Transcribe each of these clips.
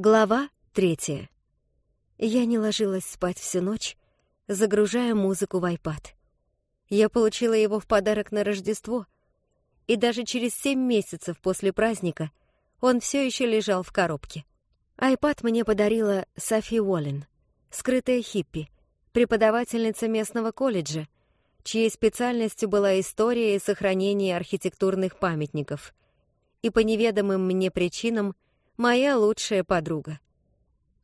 Глава третья. Я не ложилась спать всю ночь, загружая музыку в iPad. Я получила его в подарок на Рождество, и даже через семь месяцев после праздника он все еще лежал в коробке. iPad мне подарила Софи Уоллен, скрытая хиппи, преподавательница местного колледжа, чьей специальностью была история и сохранение архитектурных памятников, и по неведомым мне причинам моя лучшая подруга.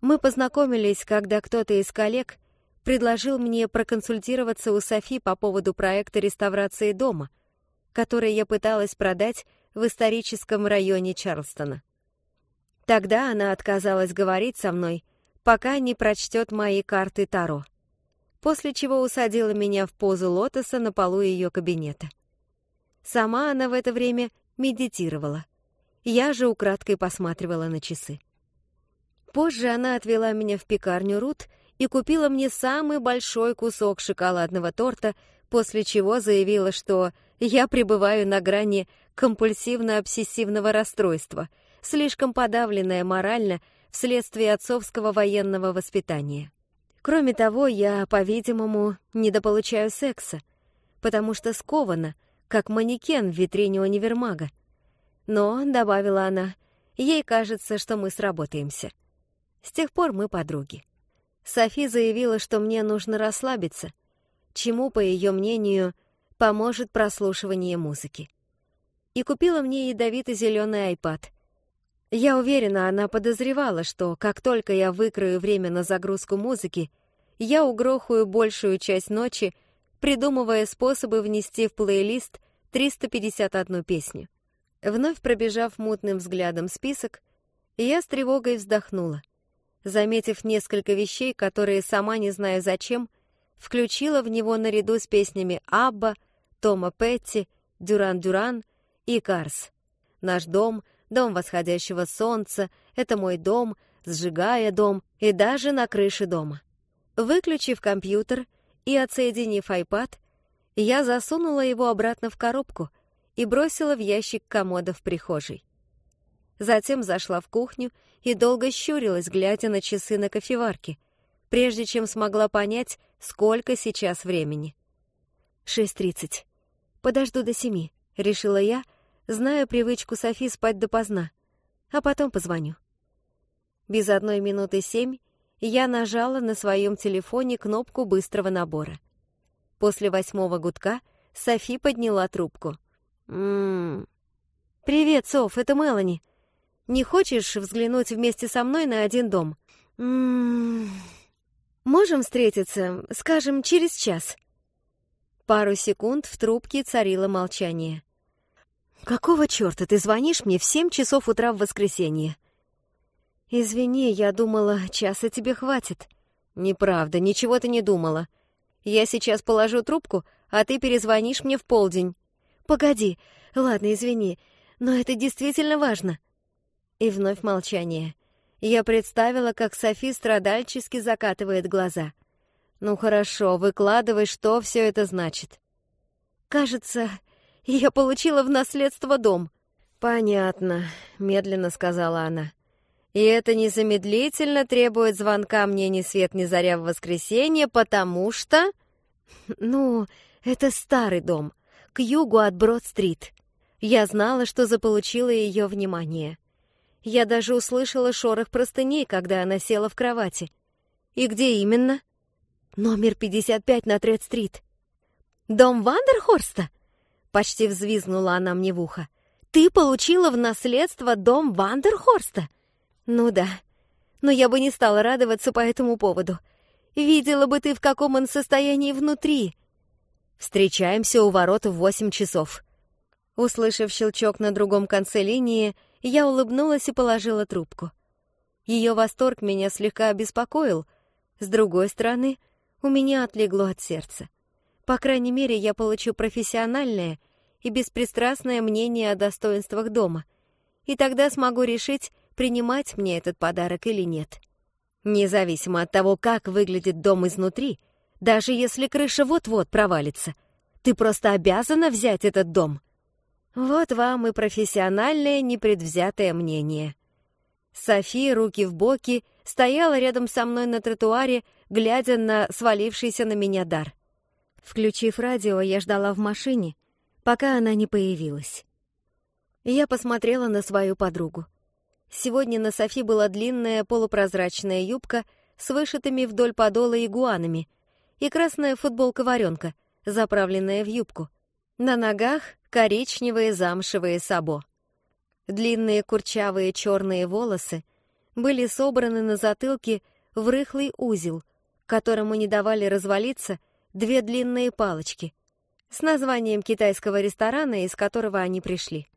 Мы познакомились, когда кто-то из коллег предложил мне проконсультироваться у Софи по поводу проекта реставрации дома, который я пыталась продать в историческом районе Чарлстона. Тогда она отказалась говорить со мной, пока не прочтет мои карты Таро после чего усадила меня в позу лотоса на полу ее кабинета. Сама она в это время медитировала. Я же украдкой посматривала на часы. Позже она отвела меня в пекарню Рут и купила мне самый большой кусок шоколадного торта, после чего заявила, что я пребываю на грани компульсивно-обсессивного расстройства, слишком подавленная морально вследствие отцовского военного воспитания. Кроме того, я, по-видимому, недополучаю секса, потому что скована, как манекен в витрине универмага. Но, — добавила она, — ей кажется, что мы сработаемся. С тех пор мы подруги. Софи заявила, что мне нужно расслабиться, чему, по ее мнению, поможет прослушивание музыки. И купила мне ядовитый зеленый iPad. Я уверена, она подозревала, что как только я выкрою время на загрузку музыки, я угрохаю большую часть ночи, придумывая способы внести в плейлист 351 песню. Вновь пробежав мутным взглядом список, я с тревогой вздохнула. Заметив несколько вещей, которые сама не знаю зачем, включила в него наряду с песнями Абба, Тома Петти, Дюран-Дюран и Карс. «Наш дом», «Дом восходящего солнца», «Это мой дом», «Сжигая дом» и даже «На крыше дома». Выключив компьютер и отсоединив iPad, я засунула его обратно в коробку и бросила в ящик комода в прихожей. Затем зашла в кухню и долго щурилась, глядя на часы на кофеварке, прежде чем смогла понять, сколько сейчас времени. «Шесть тридцать. Подожду до семи», — решила я, зная привычку Софи спать допоздна, а потом позвоню. Без одной минуты семь я нажала на своем телефоне кнопку быстрого набора. После восьмого гудка Софи подняла трубку. «М-м-м. «Привет, Соф, это Мелани. Не хочешь взглянуть вместе со мной на один дом? М-м-м. Можем встретиться, скажем, через час?» Пару секунд в трубке царило молчание. «Какого черта ты звонишь мне в семь часов утра в воскресенье?» «Извини, я думала, часа тебе хватит». «Неправда, ничего ты не думала. Я сейчас положу трубку, а ты перезвонишь мне в полдень». «Погоди, ладно, извини, но это действительно важно». И вновь молчание. Я представила, как Софи страдальчески закатывает глаза. «Ну хорошо, выкладывай, что все это значит». «Кажется, я получила в наследство дом». «Понятно», — медленно сказала она. И это незамедлительно требует звонка мне ни свет ни заря в воскресенье, потому что... Ну, это старый дом, к югу от Брод-стрит. Я знала, что заполучила ее внимание. Я даже услышала шорох простыней, когда она села в кровати. И где именно? Номер 55 на Тред-стрит. Дом Вандерхорста? Почти взвизгнула она мне в ухо. Ты получила в наследство дом Вандерхорста? Ну да, но я бы не стала радоваться по этому поводу. Видела бы ты, в каком он состоянии внутри. Встречаемся у ворот в восемь часов. Услышав щелчок на другом конце линии, я улыбнулась и положила трубку. Ее восторг меня слегка обеспокоил. С другой стороны, у меня отлегло от сердца. По крайней мере, я получу профессиональное и беспристрастное мнение о достоинствах дома. И тогда смогу решить, принимать мне этот подарок или нет. Независимо от того, как выглядит дом изнутри, даже если крыша вот-вот провалится, ты просто обязана взять этот дом. Вот вам и профессиональное непредвзятое мнение. Софи, руки в боки, стояла рядом со мной на тротуаре, глядя на свалившийся на меня дар. Включив радио, я ждала в машине, пока она не появилась. Я посмотрела на свою подругу. Сегодня на Софи была длинная полупрозрачная юбка с вышитыми вдоль подола игуанами и красная футболка-варенка, заправленная в юбку. На ногах коричневые замшевые сабо. Длинные курчавые черные волосы были собраны на затылке в рыхлый узел, которому не давали развалиться две длинные палочки с названием китайского ресторана, из которого они пришли.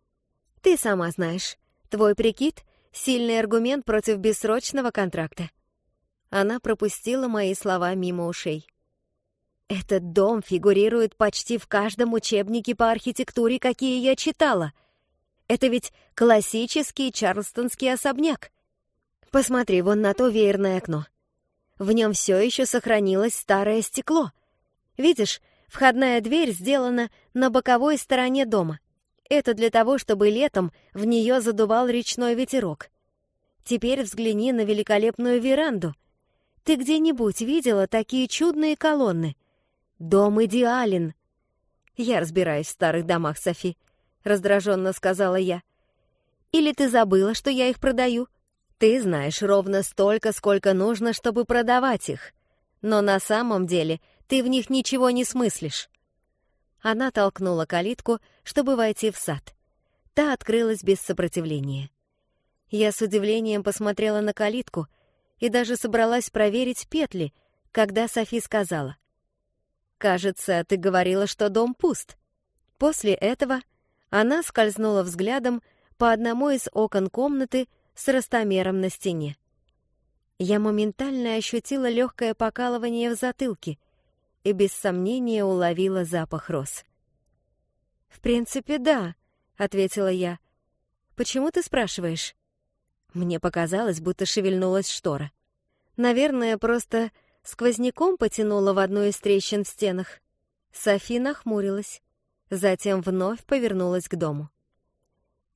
Ты сама знаешь, твой прикид — сильный аргумент против бессрочного контракта. Она пропустила мои слова мимо ушей. Этот дом фигурирует почти в каждом учебнике по архитектуре, какие я читала — это ведь классический чарльстонский особняк. Посмотри вон на то веерное окно. В нем все еще сохранилось старое стекло. Видишь, входная дверь сделана на боковой стороне дома. Это для того, чтобы летом в нее задувал речной ветерок. Теперь взгляни на великолепную веранду. Ты где-нибудь видела такие чудные колонны? Дом идеален. Я разбираюсь в старых домах, Софи раздраженно сказала я. Или ты забыла, что я их продаю? Ты знаешь ровно столько, сколько нужно, чтобы продавать их. Но на самом деле ты в них ничего не смыслишь. Она толкнула калитку, чтобы войти в сад. Та открылась без сопротивления. Я с удивлением посмотрела на калитку и даже собралась проверить петли, когда Софи сказала. «Кажется, ты говорила, что дом пуст». После этого она скользнула взглядом по одному из окон комнаты с ростомером на стене. Я моментально ощутила легкое покалывание в затылке и без сомнения уловила запах роз. «В принципе, да», — ответила я. «Почему ты спрашиваешь?» Мне показалось, будто шевельнулась штора. Наверное, просто сквозняком потянула в одну из трещин в стенах. Софи нахмурилась затем вновь повернулась к дому.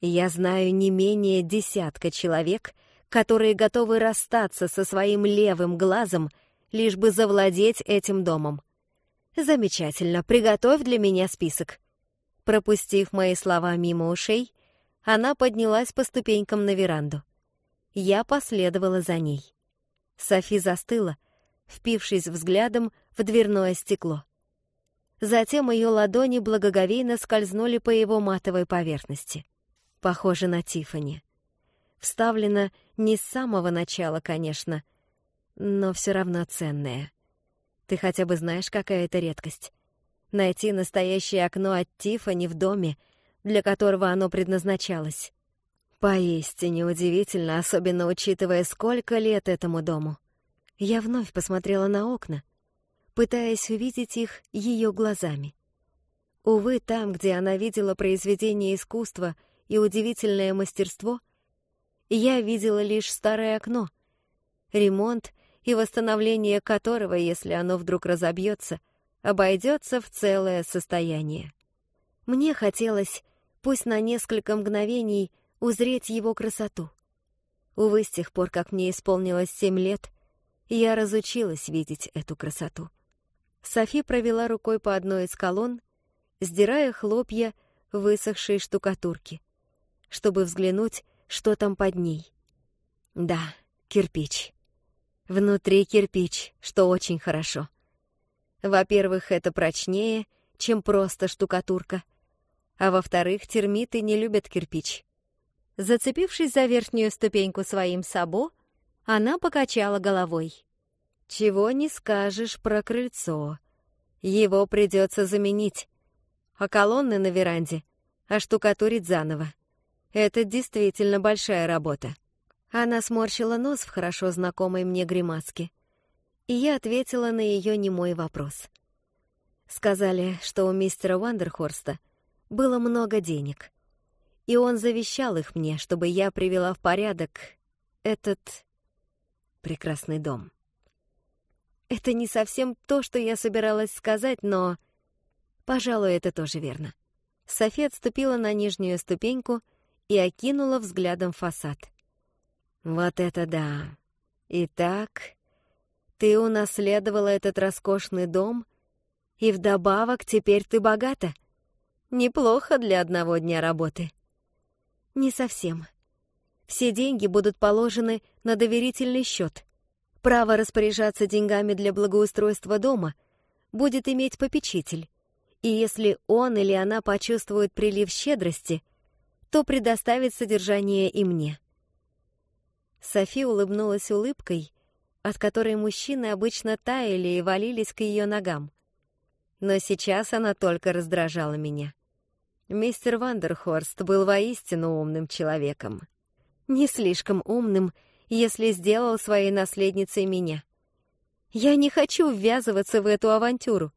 «Я знаю не менее десятка человек, которые готовы расстаться со своим левым глазом, лишь бы завладеть этим домом. Замечательно, приготовь для меня список». Пропустив мои слова мимо ушей, она поднялась по ступенькам на веранду. Я последовала за ней. Софи застыла, впившись взглядом в дверное стекло. Затем ее ладони благоговейно скользнули по его матовой поверхности. Похоже на Тифани. Вставлено не с самого начала, конечно, но все равно ценное. Ты хотя бы знаешь, какая это редкость? Найти настоящее окно от Тифани в доме, для которого оно предназначалось. Поистине удивительно, особенно учитывая, сколько лет этому дому. Я вновь посмотрела на окна, пытаясь увидеть их ее глазами. Увы, там, где она видела произведение искусства и удивительное мастерство, я видела лишь старое окно, ремонт и восстановление которого, если оно вдруг разобьется, обойдется в целое состояние. Мне хотелось, пусть на несколько мгновений, узреть его красоту. Увы, с тех пор, как мне исполнилось семь лет, я разучилась видеть эту красоту. Софи провела рукой по одной из колонн, сдирая хлопья высохшей штукатурки, чтобы взглянуть, что там под ней. Да, кирпич. Внутри кирпич, что очень хорошо. Во-первых, это прочнее, чем просто штукатурка. А во-вторых, термиты не любят кирпич. Зацепившись за верхнюю ступеньку своим сабо, она покачала головой. Чего не скажешь про крыльцо. Его придется заменить. А колонны на веранде оштукатурить заново. Это действительно большая работа. Она сморщила нос в хорошо знакомой мне гримаске. И я ответила на ее немой вопрос. Сказали, что у мистера Вандерхорста было много денег. И он завещал их мне, чтобы я привела в порядок этот прекрасный дом. Это не совсем то, что я собиралась сказать, но... Пожалуй, это тоже верно. Софи отступила на нижнюю ступеньку и окинула взглядом фасад. Вот это да. Итак, ты унаследовала этот роскошный дом, и вдобавок теперь ты богата. Неплохо для одного дня работы. Не совсем. Все деньги будут положены на доверительный счет. Право распоряжаться деньгами для благоустройства дома будет иметь попечитель. И если он или она почувствует прилив щедрости, то предоставит содержание и мне. Софи улыбнулась улыбкой, от которой мужчины обычно таяли и валились к ее ногам. Но сейчас она только раздражала меня. Мистер Вандерхорст был воистину умным человеком. Не слишком умным, если сделал своей наследницей меня. Я не хочу ввязываться в эту авантюру.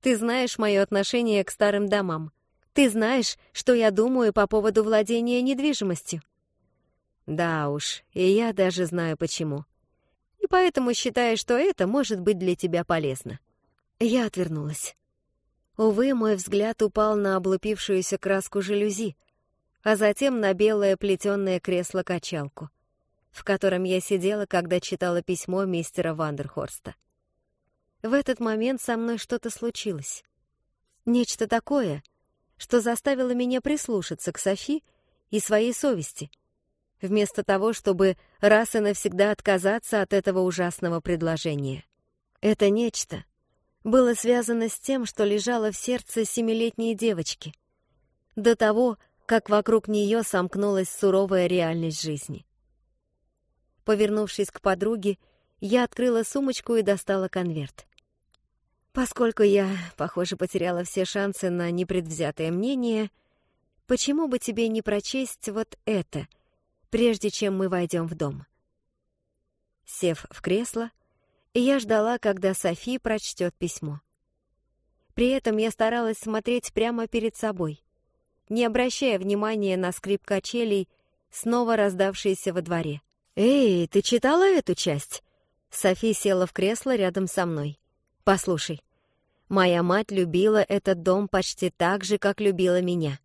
Ты знаешь мое отношение к старым домам. Ты знаешь, что я думаю по поводу владения недвижимостью. Да уж, и я даже знаю почему. И поэтому считаю, что это может быть для тебя полезно. Я отвернулась. Увы, мой взгляд упал на облупившуюся краску жалюзи, а затем на белое плетёное кресло-качалку, в котором я сидела, когда читала письмо мистера Вандерхорста. В этот момент со мной что-то случилось. Нечто такое — что заставило меня прислушаться к Софи и своей совести, вместо того, чтобы раз и навсегда отказаться от этого ужасного предложения. Это нечто было связано с тем, что лежало в сердце семилетней девочки, до того, как вокруг нее сомкнулась суровая реальность жизни. Повернувшись к подруге, я открыла сумочку и достала конверт. Поскольку я, похоже, потеряла все шансы на непредвзятое мнение, почему бы тебе не прочесть вот это, прежде чем мы войдем в дом? Сев в кресло, я ждала, когда Софи прочтет письмо. При этом я старалась смотреть прямо перед собой, не обращая внимания на скрип качелей, снова раздавшиеся во дворе. «Эй, ты читала эту часть?» Софи села в кресло рядом со мной. Послушай, моя мать любила этот дом почти так же, как любила меня.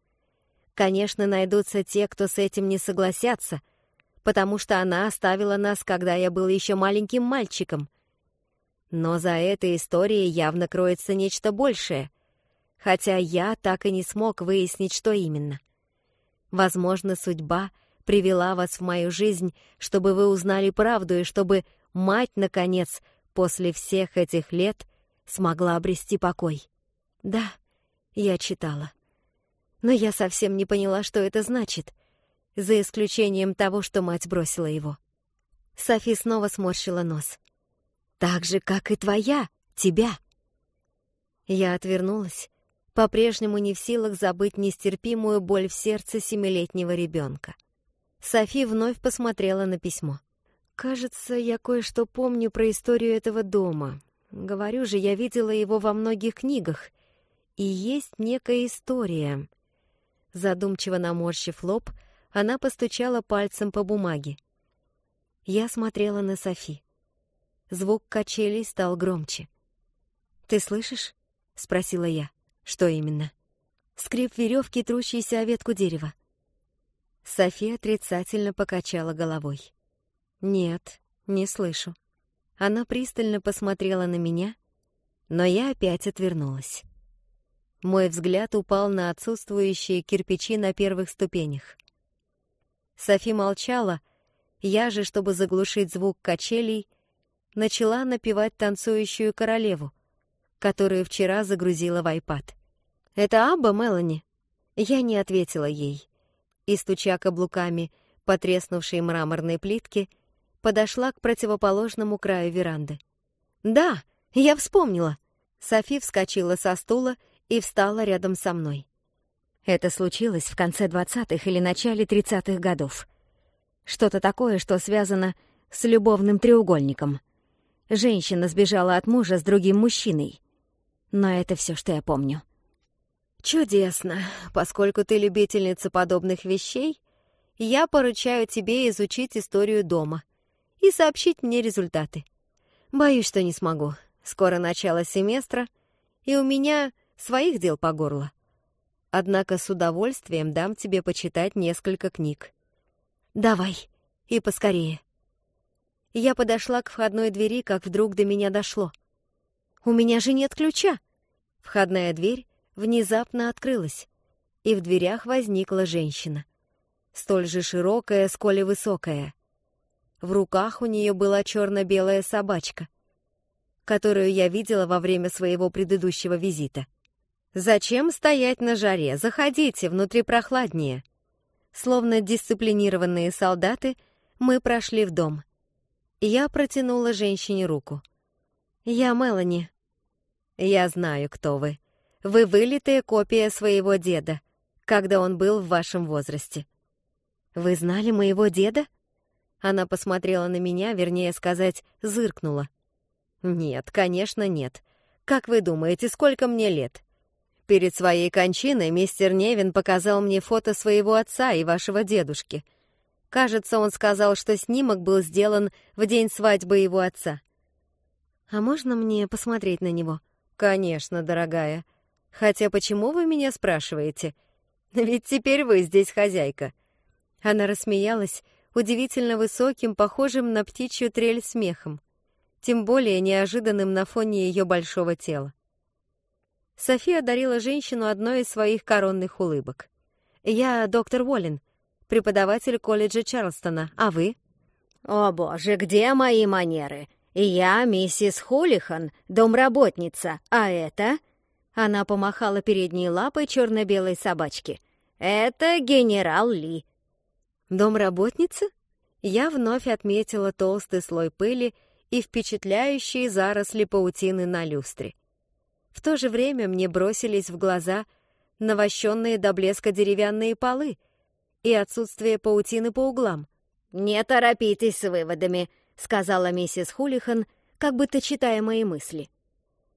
Конечно, найдутся те, кто с этим не согласятся, потому что она оставила нас, когда я был еще маленьким мальчиком. Но за этой историей явно кроется нечто большее, хотя я так и не смог выяснить, что именно. Возможно, судьба привела вас в мою жизнь, чтобы вы узнали правду и чтобы мать, наконец, после всех этих лет смогла обрести покой. Да, я читала. Но я совсем не поняла, что это значит, за исключением того, что мать бросила его. Софи снова сморщила нос. «Так же, как и твоя, тебя!» Я отвернулась, по-прежнему не в силах забыть нестерпимую боль в сердце семилетнего ребенка. Софи вновь посмотрела на письмо. «Кажется, я кое-что помню про историю этого дома. Говорю же, я видела его во многих книгах. И есть некая история. Задумчиво наморщив лоб, она постучала пальцем по бумаге. Я смотрела на Софи. Звук качелей стал громче. «Ты слышишь?» — спросила я. «Что именно?» Скрип веревки, трущейся о ветку дерева. София отрицательно покачала головой. «Нет, не слышу». Она пристально посмотрела на меня, но я опять отвернулась. Мой взгляд упал на отсутствующие кирпичи на первых ступенях. Софи молчала, я же, чтобы заглушить звук качелей, начала напевать танцующую королеву, которую вчера загрузила в айпад. «Это Абба, Мелани?» Я не ответила ей, и, стуча каблуками по треснувшей мраморной плитке, подошла к противоположному краю веранды. «Да, я вспомнила!» Софи вскочила со стула и встала рядом со мной. Это случилось в конце двадцатых или начале тридцатых годов. Что-то такое, что связано с любовным треугольником. Женщина сбежала от мужа с другим мужчиной. Но это все, что я помню. «Чудесно. Поскольку ты любительница подобных вещей, я поручаю тебе изучить историю дома и сообщить мне результаты. Боюсь, что не смогу. Скоро начало семестра, и у меня своих дел по горло. Однако с удовольствием дам тебе почитать несколько книг. Давай, И поскорее. Я подошла к входной двери, как вдруг до меня дошло. У меня же нет ключа. Входная дверь внезапно открылась, и в дверях возникла женщина. Столь же широкая, сколь и высокая. В руках у нее была черно-белая собачка, которую я видела во время своего предыдущего визита. «Зачем стоять на жаре? Заходите, внутри прохладнее». Словно дисциплинированные солдаты, мы прошли в дом. Я протянула женщине руку. «Я Мелани». «Я знаю, кто вы. Вы вылитая копия своего деда, когда он был в вашем возрасте». «Вы знали моего деда?» Она посмотрела на меня, вернее сказать, зыркнула. «Нет, конечно, нет. Как вы думаете, сколько мне лет?» Перед своей кончиной мистер Невин показал мне фото своего отца и вашего дедушки. Кажется, он сказал, что снимок был сделан в день свадьбы его отца. А можно мне посмотреть на него? Конечно, дорогая. Хотя почему вы меня спрашиваете? Ведь теперь вы здесь хозяйка. Она рассмеялась удивительно высоким, похожим на птичью трель смехом, тем более неожиданным на фоне ее большого тела. София одарила женщину одной из своих коронных улыбок. «Я доктор Уоллен, преподаватель колледжа Чарлстона, а вы?» «О боже, где мои манеры? Я миссис Хулихан, домработница, а это...» Она помахала передней лапой черно-белой собачки. «Это генерал Ли». «Домработница?» Я вновь отметила толстый слой пыли и впечатляющие заросли паутины на люстре. В то же время мне бросились в глаза навощенные до блеска деревянные полы и отсутствие паутины по углам. «Не торопитесь с выводами», — сказала миссис Хулихан, как будто читая мои мысли.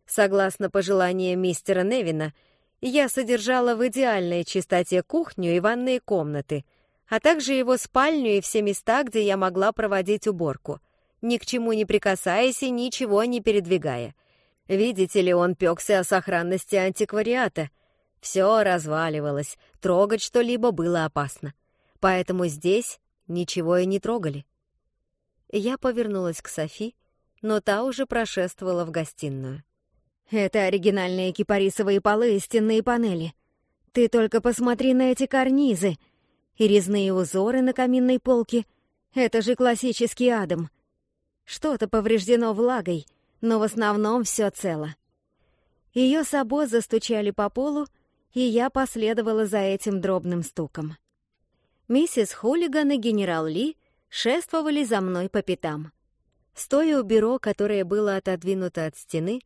Согласно пожеланиям мистера Невина, я содержала в идеальной чистоте кухню и ванные комнаты, а также его спальню и все места, где я могла проводить уборку, ни к чему не прикасаясь и ничего не передвигая. Видите ли, он пёкся о сохранности антиквариата. Все разваливалось, трогать что-либо было опасно. Поэтому здесь ничего и не трогали. Я повернулась к Софи, но та уже прошествовала в гостиную. «Это оригинальные кипарисовые полы и стенные панели. Ты только посмотри на эти карнизы и резные узоры на каминной полке. Это же классический Адам. Что-то повреждено влагой — но в основном все цело. Ее сабо застучали по полу, и я последовала за этим дробным стуком. Миссис Хулиган и генерал Ли шествовали за мной по пятам. Стоя у бюро, которое было отодвинуто от стены,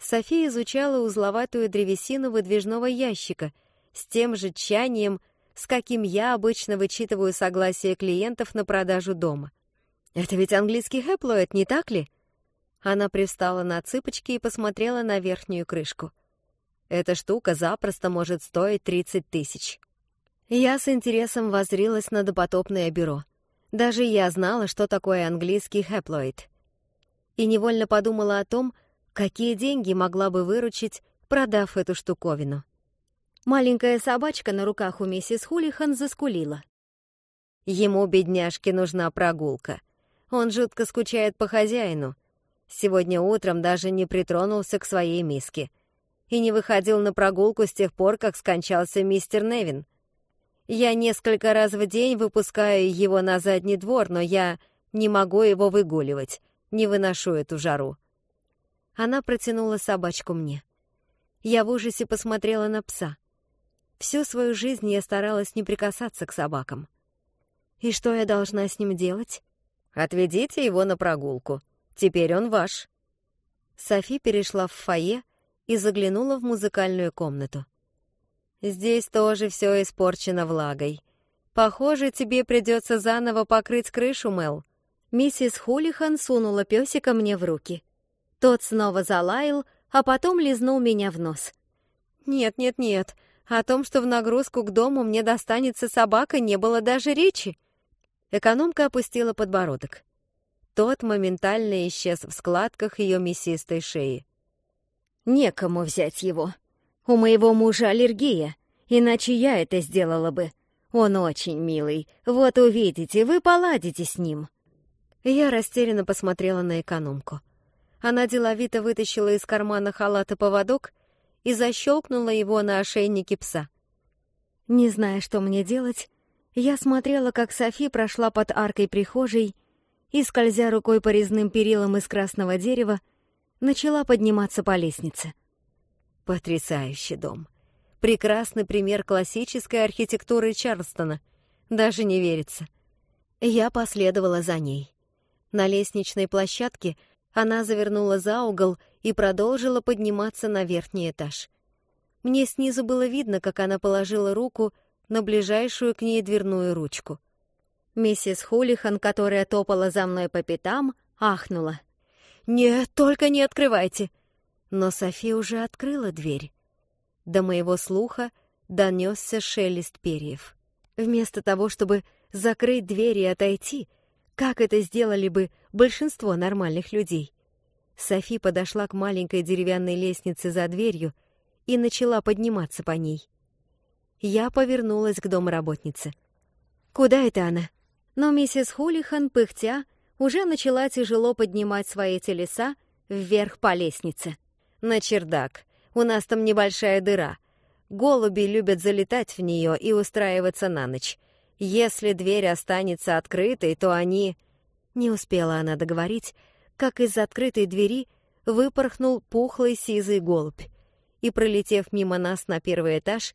София изучала узловатую древесину выдвижного ящика с тем же тщанием, с каким я обычно вычитываю согласие клиентов на продажу дома. Это ведь английский хэплоид, не так ли? Она привстала на цыпочки и посмотрела на верхнюю крышку. Эта штука запросто может стоить 30 тысяч. Я с интересом возрилась на допотопное бюро. Даже я знала, что такое английский хэплоид. И невольно подумала о том, какие деньги могла бы выручить, продав эту штуковину. Маленькая собачка на руках у миссис Хулихан заскулила. Ему, бедняжке, нужна прогулка. Он жутко скучает по хозяину, Сегодня утром даже не притронулся к своей миске. И не выходил на прогулку с тех пор, как скончался мистер Невин. Я несколько раз в день выпускаю его на задний двор, но я не могу его выгуливать, не выношу эту жару. Она протянула собачку мне. Я в ужасе посмотрела на пса. Всю свою жизнь я старалась не прикасаться к собакам. И что я должна с ним делать? Отведите его на прогулку. Теперь он ваш». Софи перешла в фойе и заглянула в музыкальную комнату. «Здесь тоже все испорчено влагой. Похоже, тебе придется заново покрыть крышу, Мел». Миссис Хулихан сунула песика мне в руки. Тот снова залаял, а потом лизнул меня в нос. «Нет, нет, нет. О том, что в нагрузку к дому мне достанется собака, не было даже речи». Экономка опустила подбородок. Тот моментально исчез в складках ее мясистой шеи. «Некому взять его. У моего мужа аллергия, иначе я это сделала бы. Он очень милый. Вот увидите, вы поладите с ним». Я растерянно посмотрела на экономку. Она деловито вытащила из кармана халата поводок и защелкнула его на ошейнике пса. Не зная, что мне делать, я смотрела, как Софи прошла под аркой прихожей и, скользя рукой по резным перилам из красного дерева, начала подниматься по лестнице. Потрясающий дом. Прекрасный пример классической архитектуры Чарльстона. Даже не верится. Я последовала за ней. На лестничной площадке она завернула за угол и продолжила подниматься на верхний этаж. Мне снизу было видно, как она положила руку на ближайшую к ней дверную ручку. Миссис Хулихан, которая топала за мной по пятам, ахнула. «Нет, только не открывайте!» Но София уже открыла дверь. До моего слуха донесся шелест перьев. Вместо того, чтобы закрыть дверь и отойти, как это сделали бы большинство нормальных людей, Софи подошла к маленькой деревянной лестнице за дверью и начала подниматься по ней. Я повернулась к домработнице. «Куда это она?» Но миссис Хулихан, пыхтя, уже начала тяжело поднимать свои телеса вверх по лестнице. «На чердак. У нас там небольшая дыра. Голуби любят залетать в нее и устраиваться на ночь. Если дверь останется открытой, то они...» Не успела она договорить, как из открытой двери выпорхнул пухлый сизый голубь и, пролетев мимо нас на первый этаж,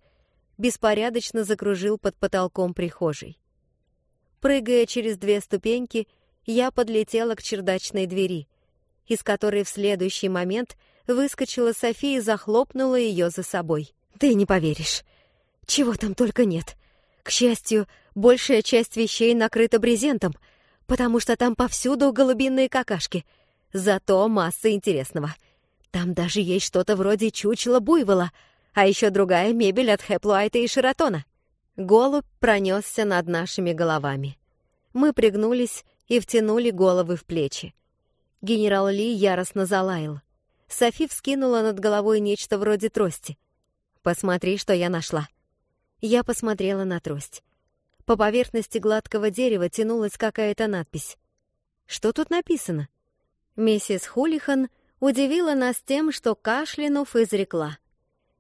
беспорядочно закружил под потолком прихожей. Прыгая через две ступеньки, я подлетела к чердачной двери, из которой в следующий момент выскочила София и захлопнула ее за собой. «Ты не поверишь. Чего там только нет. К счастью, большая часть вещей накрыта брезентом — потому что там повсюду голубиные какашки. Зато масса интересного. Там даже есть что-то вроде чучела буйвола, а еще другая мебель от Хэплуайта и Шератона. Голубь пронесся над нашими головами. Мы пригнулись и втянули головы в плечи. Генерал Ли яростно залаял. Софи вскинула над головой нечто вроде трости. «Посмотри, что я нашла». Я посмотрела на трость. По поверхности гладкого дерева тянулась какая-то надпись. Что тут написано? Миссис Хулихан удивила нас тем, что кашлянув изрекла.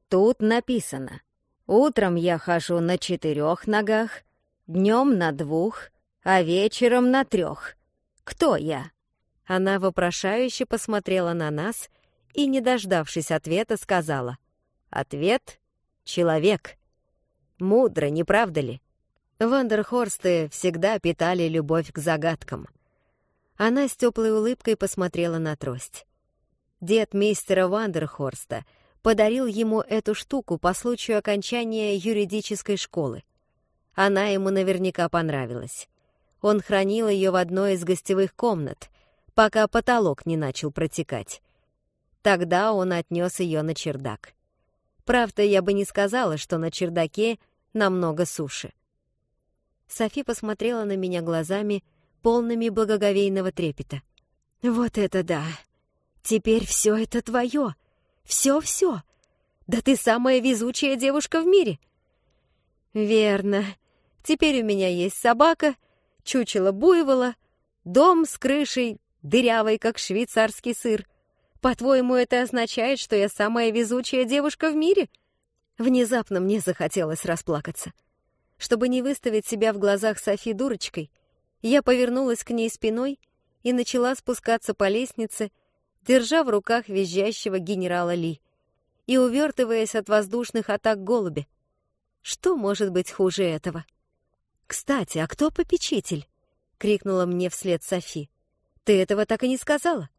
Тут написано. Утром я хожу на четырех ногах, днем на двух, а вечером на трех. Кто я? Она вопрошающе посмотрела на нас и, не дождавшись ответа, сказала. Ответ — человек. Мудро, не правда ли? Вандерхорсты всегда питали любовь к загадкам. Она с теплой улыбкой посмотрела на трость. Дед мистера Вандерхорста подарил ему эту штуку по случаю окончания юридической школы. Она ему наверняка понравилась. Он хранил ее в одной из гостевых комнат, пока потолок не начал протекать. Тогда он отнес ее на чердак. Правда, я бы не сказала, что на чердаке намного суше. Софи посмотрела на меня глазами, полными благоговейного трепета. «Вот это да! Теперь все это твое! Все-все! Да ты самая везучая девушка в мире!» «Верно. Теперь у меня есть собака, чучело буйвола, дом с крышей, дырявой, как швейцарский сыр. По-твоему, это означает, что я самая везучая девушка в мире?» Внезапно мне захотелось расплакаться. Чтобы не выставить себя в глазах Софи дурочкой, я повернулась к ней спиной и начала спускаться по лестнице, держа в руках визжащего генерала Ли и увертываясь от воздушных атак голуби. Что может быть хуже этого? «Кстати, а кто попечитель?» — крикнула мне вслед Софи. «Ты этого так и не сказала?»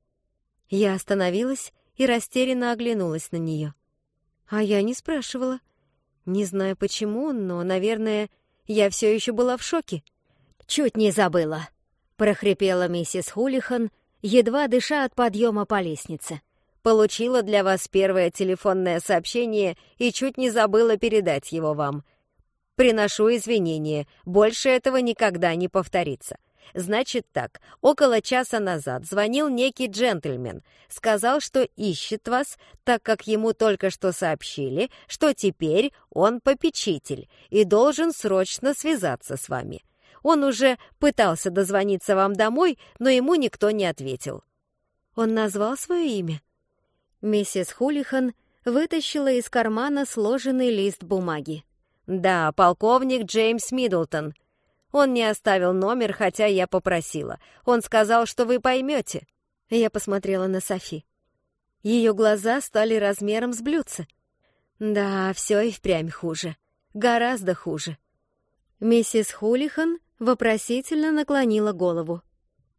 Я остановилась и растерянно оглянулась на нее. А я не спрашивала. Не знаю почему, но, наверное, я все еще была в шоке. «Чуть не забыла», — прохрипела миссис Хулихан, едва дыша от подъема по лестнице. «Получила для вас первое телефонное сообщение и чуть не забыла передать его вам. Приношу извинения, больше этого никогда не повторится. Значит так, около часа назад звонил некий джентльмен, сказал, что ищет вас, так как ему только что сообщили, что теперь он попечитель и должен срочно связаться с вами. Он уже пытался дозвониться вам домой, но ему никто не ответил. Он назвал свое имя? Миссис Хулихан вытащила из кармана сложенный лист бумаги. «Да, полковник Джеймс Миддлтон», он не оставил номер, хотя я попросила. Он сказал, что вы поймете. Я посмотрела на Софи. Ее глаза стали размером с блюдца. Да, все и впрямь хуже. Гораздо хуже. Миссис Хулихан вопросительно наклонила голову.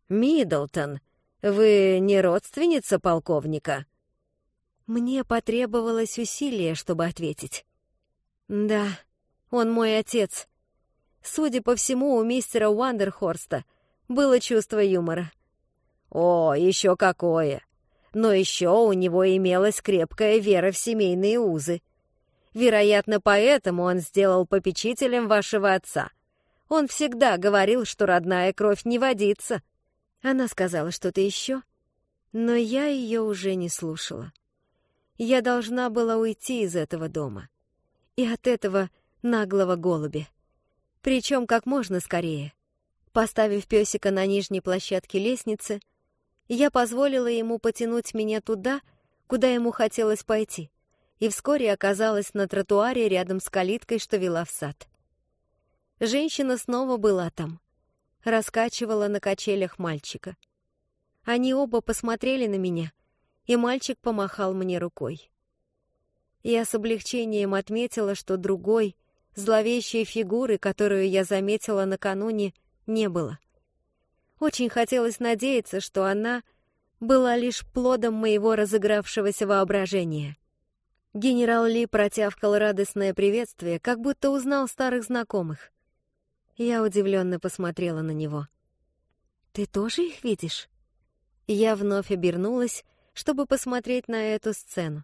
«Миддлтон, вы не родственница полковника?» Мне потребовалось усилие, чтобы ответить. «Да, он мой отец. Судя по всему, у мистера Уандерхорста было чувство юмора. О, еще какое! Но еще у него имелась крепкая вера в семейные узы. Вероятно, поэтому он сделал попечителем вашего отца. Он всегда говорил, что родная кровь не водится. Она сказала что-то еще, но я ее уже не слушала. Я должна была уйти из этого дома. И от этого наглого голубя причем как можно скорее. Поставив песика на нижней площадке лестницы, я позволила ему потянуть меня туда, куда ему хотелось пойти, и вскоре оказалась на тротуаре рядом с калиткой, что вела в сад. Женщина снова была там, раскачивала на качелях мальчика. Они оба посмотрели на меня, и мальчик помахал мне рукой. Я с облегчением отметила, что другой — Зловещей фигуры, которую я заметила накануне, не было. Очень хотелось надеяться, что она была лишь плодом моего разыгравшегося воображения. Генерал Ли протявкал радостное приветствие, как будто узнал старых знакомых. Я удивленно посмотрела на него. «Ты тоже их видишь?» Я вновь обернулась, чтобы посмотреть на эту сцену.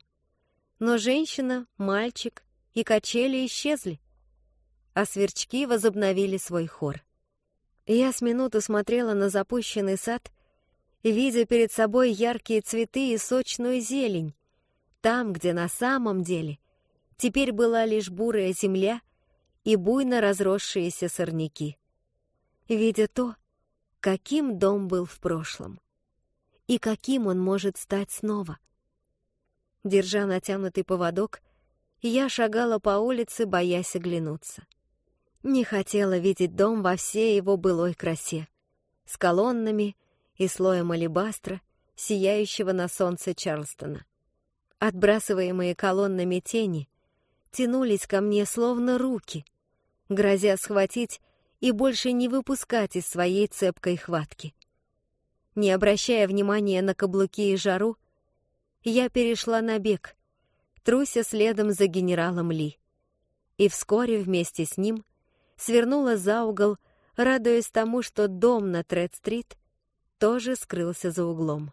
Но женщина, мальчик и качели исчезли а сверчки возобновили свой хор. Я с минуту смотрела на запущенный сад, видя перед собой яркие цветы и сочную зелень, там, где на самом деле теперь была лишь бурая земля и буйно разросшиеся сорняки. Видя то, каким дом был в прошлом и каким он может стать снова. Держа натянутый поводок, я шагала по улице, боясь оглянуться. Не хотела видеть дом во всей его былой красе, с колоннами и слоем алебастра, сияющего на солнце Чарлстона. Отбрасываемые колоннами тени тянулись ко мне словно руки, грозя схватить и больше не выпускать из своей цепкой хватки. Не обращая внимания на каблуки и жару, я перешла на бег, труся следом за генералом Ли. И вскоре вместе с ним свернула за угол, радуясь тому, что дом на Тред-стрит тоже скрылся за углом.